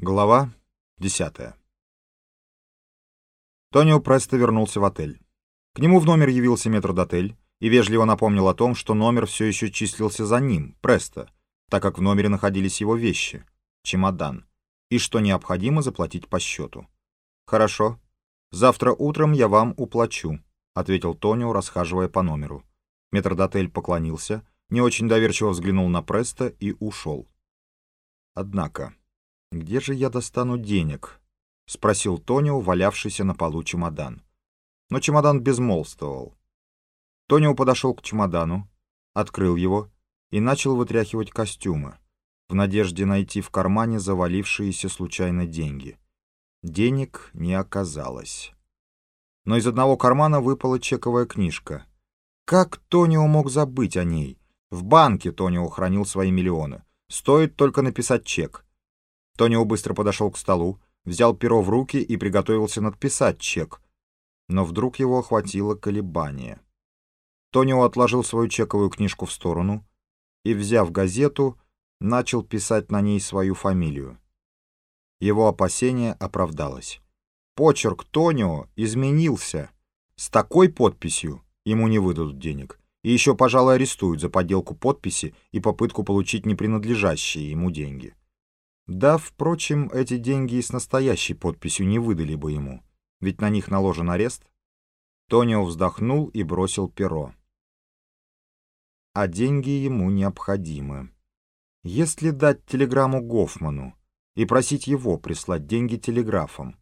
Глава 10. Тонио Престо вернулся в отель. К нему в номер явился метрдотель и вежливо напомнил о том, что номер все еще числился за ним, Престо, так как в номере находились его вещи, чемодан, и что необходимо заплатить по счету. «Хорошо. Завтра утром я вам уплачу», — ответил Тонио, расхаживая по номеру. Метрдотель поклонился, не очень доверчиво взглянул на Престо и ушел. Однако... «Где же я достану денег?» — спросил Тонио, валявшийся на полу чемодан. Но чемодан безмолвствовал. Тонио подошел к чемодану, открыл его и начал вытряхивать костюмы, в надежде найти в кармане завалившиеся случайно деньги. Денег не оказалось. Но из одного кармана выпала чековая книжка. Как Тонио мог забыть о ней? В банке Тонио хранил свои миллионы. Стоит только написать чек — Тонио быстро подошел к столу, взял перо в руки и приготовился надписать чек. Но вдруг его охватило колебание. Тонио отложил свою чековую книжку в сторону и, взяв газету, начал писать на ней свою фамилию. Его опасение оправдалось. Почерк Тонио изменился. С такой подписью ему не выдадут денег. И еще, пожалуй, арестуют за подделку подписи и попытку получить непринадлежащие ему деньги. Да, впрочем, эти деньги и с настоящей подписью не выдали бы ему, ведь на них наложен арест. Тонио вздохнул и бросил перо. А деньги ему необходимы. Если дать телеграмму Гофману и просить его прислать деньги телеграфом,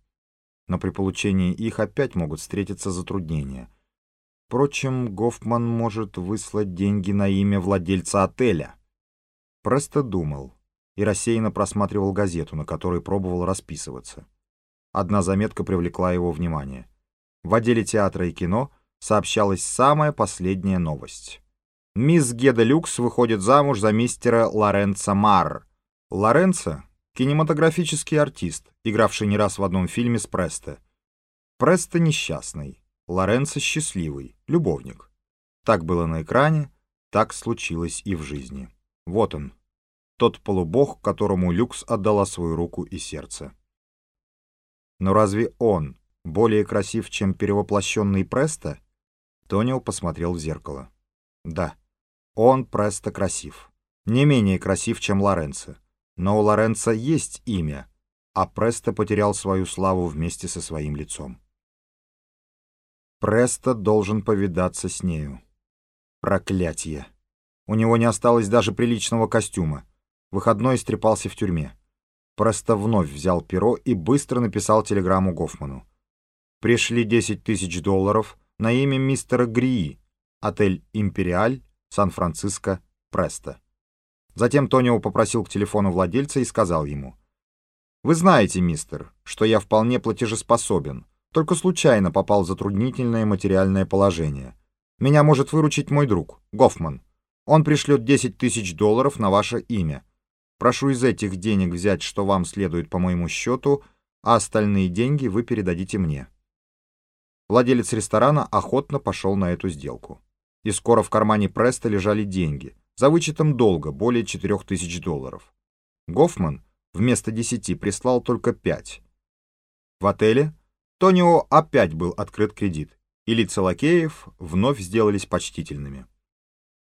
но при получении их опять могут встретиться затруднения. Впрочем, Гофман может выслать деньги на имя владельца отеля. Просто думал и рассеянно просматривал газету, на которой пробовал расписываться. Одна заметка привлекла его внимание. В отделе театра и кино сообщалась самая последняя новость. Мисс Геда Люкс выходит замуж за мистера Лоренцо Марр. Лоренцо — кинематографический артист, игравший не раз в одном фильме с Престо. Престо несчастный, Лоренцо счастливый, любовник. Так было на экране, так случилось и в жизни. Вот он, тот полубог, которому Люкс отдала свою руку и сердце. Но разве он более красив, чем перевоплощенный Престо? Тонио посмотрел в зеркало. Да, он Престо красив. Не менее красив, чем Лоренцо. Но у Лоренцо есть имя, а Престо потерял свою славу вместе со своим лицом. Престо должен повидаться с нею. Проклятье! У него не осталось даже приличного костюма. Выходной истрепался в тюрьме. Просто вновь взял перо и быстро написал телеграмму Гофману. Пришли 10 тысяч долларов на имя мистера Грии, отель «Империаль», Сан-Франциско, Престо. Затем Тонио попросил к телефону владельца и сказал ему. «Вы знаете, мистер, что я вполне платежеспособен, только случайно попал в затруднительное материальное положение. Меня может выручить мой друг, Гофман. Он пришлет 10 тысяч долларов на ваше имя. Прошу из этих денег взять, что вам следует по моему счету, а остальные деньги вы передадите мне». Владелец ресторана охотно пошел на эту сделку. И скоро в кармане Преста лежали деньги, за вычетом долга более 4000 долларов. Гофман вместо 10 прислал только 5. В отеле Тонио опять был открыт кредит, и лица лакеев вновь сделались почтительными.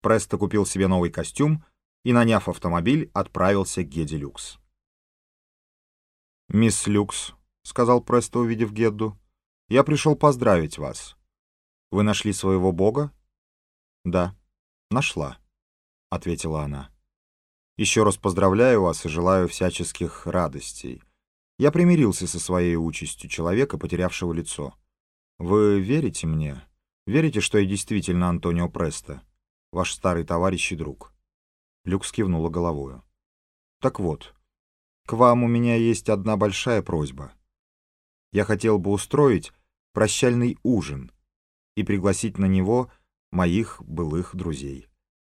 Престо купил себе новый костюм и, наняв автомобиль, отправился к Геде Люкс. «Мисс Люкс», — сказал Престо, увидев Гедду, — «я пришел поздравить вас. Вы нашли своего бога?» «Да, нашла», — ответила она. «Еще раз поздравляю вас и желаю всяческих радостей. Я примирился со своей участью человека, потерявшего лицо. Вы верите мне? Верите, что я действительно Антонио Престо, ваш старый товарищ и друг?» Люкс кивнула головою. «Так вот, к вам у меня есть одна большая просьба. Я хотел бы устроить прощальный ужин и пригласить на него моих былых друзей.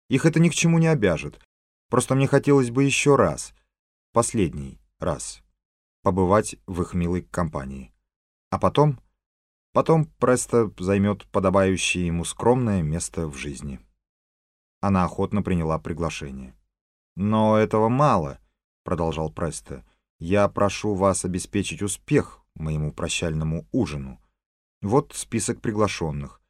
Их это ни к чему не обяжет, просто мне хотелось бы еще раз, последний раз, побывать в их милой компании. А потом, потом Престо займет подобающее ему скромное место в жизни». Она охотно приняла приглашение. «Но этого мало», — продолжал Престо. Я прошу вас обеспечить успех моему прощальному ужину. Вот список приглашенных.